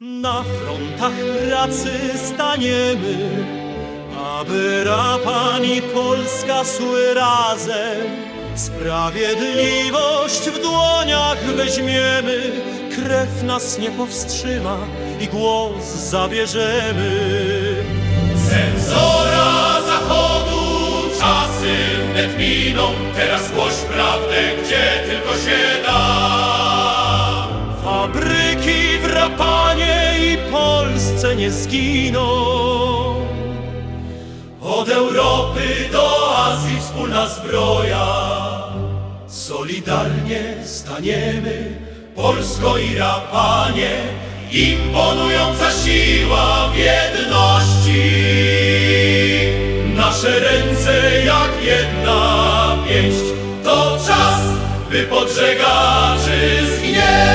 Na frontach pracy staniemy, aby Rapan i Polska szły razem. Sprawiedliwość w dłoniach weźmiemy, krew nas nie powstrzyma i głos zabierzemy. Cenzora zachodu, czasy wnet miną, teraz głoś prawdę, gdzie tylko się da. Fabryki w Rapanie i Polsce nie zginą. Od Europy do Azji wspólna zbroja. Solidarnie staniemy, Polsko i Rapanie, imponująca siła w jedności. Nasze ręce jak jedna pięść, to czas, by pod żegaczy zgnieść.